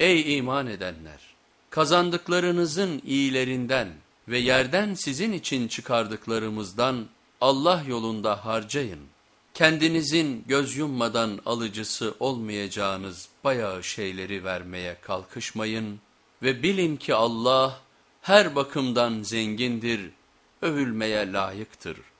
Ey iman edenler! Kazandıklarınızın iyilerinden ve yerden sizin için çıkardıklarımızdan Allah yolunda harcayın. Kendinizin göz yummadan alıcısı olmayacağınız bayağı şeyleri vermeye kalkışmayın ve bilin ki Allah her bakımdan zengindir, övülmeye layıktır.''